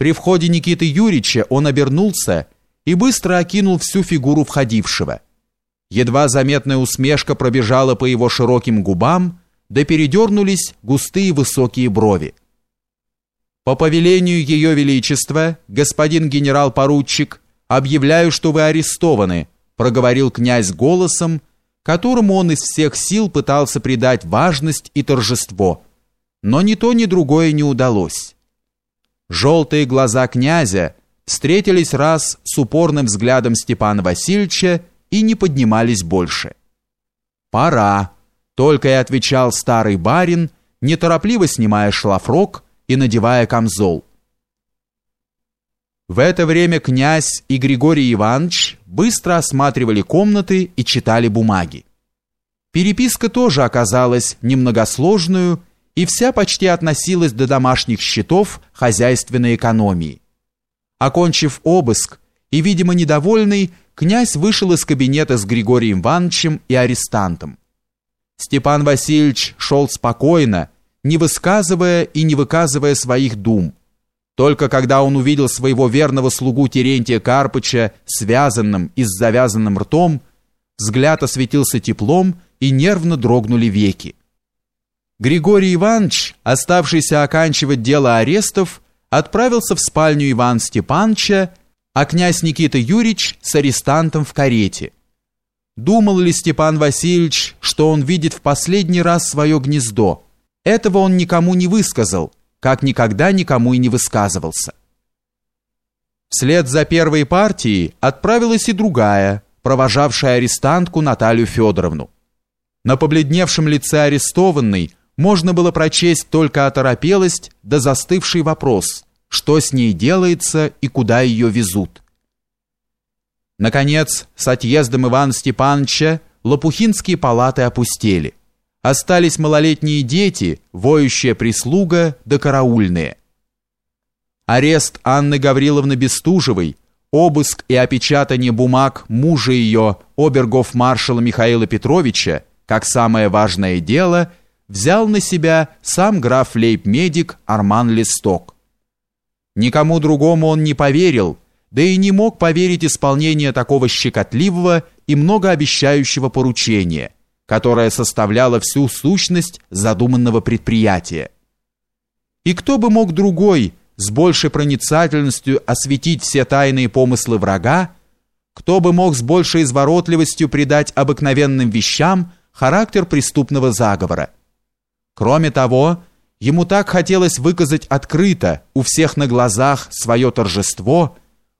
При входе Никиты Юрьевича он обернулся и быстро окинул всю фигуру входившего. Едва заметная усмешка пробежала по его широким губам, да передернулись густые высокие брови. По повелению Ее Величества, господин генерал-поручик, объявляю, что вы арестованы, проговорил князь голосом, которому он из всех сил пытался придать важность и торжество. Но ни то, ни другое не удалось. Желтые глаза князя встретились раз с упорным взглядом Степана Васильевича и не поднимались больше. «Пора», — только и отвечал старый барин, неторопливо снимая шлафрок и надевая камзол. В это время князь и Григорий Иванович быстро осматривали комнаты и читали бумаги. Переписка тоже оказалась немногосложную и вся почти относилась до домашних счетов хозяйственной экономии. Окончив обыск и, видимо, недовольный, князь вышел из кабинета с Григорием Ивановичем и арестантом. Степан Васильевич шел спокойно, не высказывая и не выказывая своих дум. Только когда он увидел своего верного слугу Терентия Карпыча связанным и с завязанным ртом, взгляд осветился теплом и нервно дрогнули веки. Григорий Иванович, оставшийся оканчивать дело арестов, отправился в спальню Ивана Степановича, а князь Никита Юрьевич с арестантом в карете. Думал ли Степан Васильевич, что он видит в последний раз свое гнездо, этого он никому не высказал, как никогда никому и не высказывался. Вслед за первой партией отправилась и другая, провожавшая арестантку Наталью Федоровну. На побледневшем лице арестованной можно было прочесть только оторопелость да застывший вопрос, что с ней делается и куда ее везут. Наконец, с отъездом Ивана Степановича лопухинские палаты опустели. Остались малолетние дети, воющая прислуга да караульные. Арест Анны Гавриловны Бестужевой, обыск и опечатание бумаг мужа ее, обергов-маршала Михаила Петровича, как самое важное дело, взял на себя сам граф лейб-медик Арман Листок. Никому другому он не поверил, да и не мог поверить исполнение такого щекотливого и многообещающего поручения – которая составляла всю сущность задуманного предприятия. И кто бы мог другой с большей проницательностью осветить все тайные помыслы врага, кто бы мог с большей изворотливостью придать обыкновенным вещам характер преступного заговора. Кроме того, ему так хотелось выказать открыто у всех на глазах свое торжество,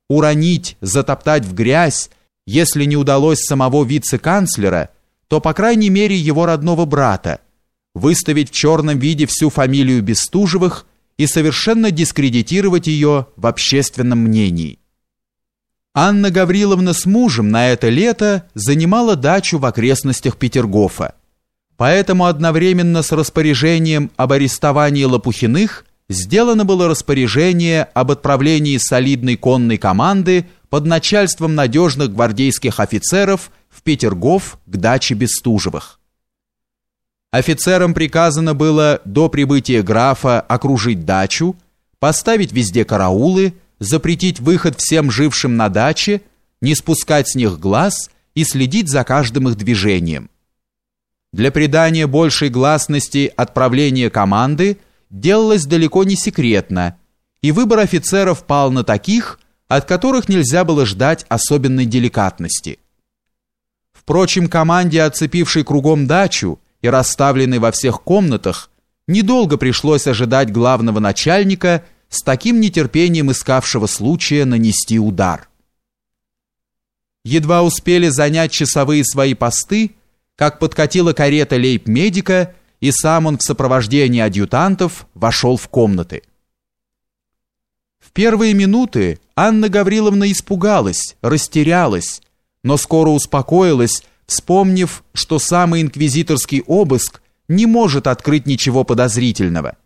уронить, затоптать в грязь, если не удалось самого вице-канцлера – то, по крайней мере, его родного брата, выставить в черном виде всю фамилию Бестужевых и совершенно дискредитировать ее в общественном мнении. Анна Гавриловна с мужем на это лето занимала дачу в окрестностях Петергофа. Поэтому одновременно с распоряжением об арестовании Лопухиных сделано было распоряжение об отправлении солидной конной команды под начальством надежных гвардейских офицеров в Петергоф к даче Бестужевых. Офицерам приказано было до прибытия графа окружить дачу, поставить везде караулы, запретить выход всем жившим на даче, не спускать с них глаз и следить за каждым их движением. Для придания большей гласности отправления команды делалось далеко не секретно, и выбор офицеров пал на таких, от которых нельзя было ждать особенной деликатности – Впрочем, команде, оцепившей кругом дачу и расставленной во всех комнатах, недолго пришлось ожидать главного начальника с таким нетерпением искавшего случая нанести удар. Едва успели занять часовые свои посты, как подкатила карета лейб-медика, и сам он в сопровождении адъютантов вошел в комнаты. В первые минуты Анна Гавриловна испугалась, растерялась, но скоро успокоилась, вспомнив, что самый инквизиторский обыск не может открыть ничего подозрительного,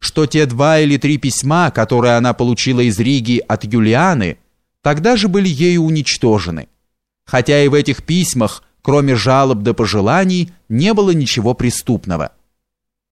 что те два или три письма, которые она получила из Риги от Юлианы, тогда же были ею уничтожены, хотя и в этих письмах, кроме жалоб до пожеланий, не было ничего преступного.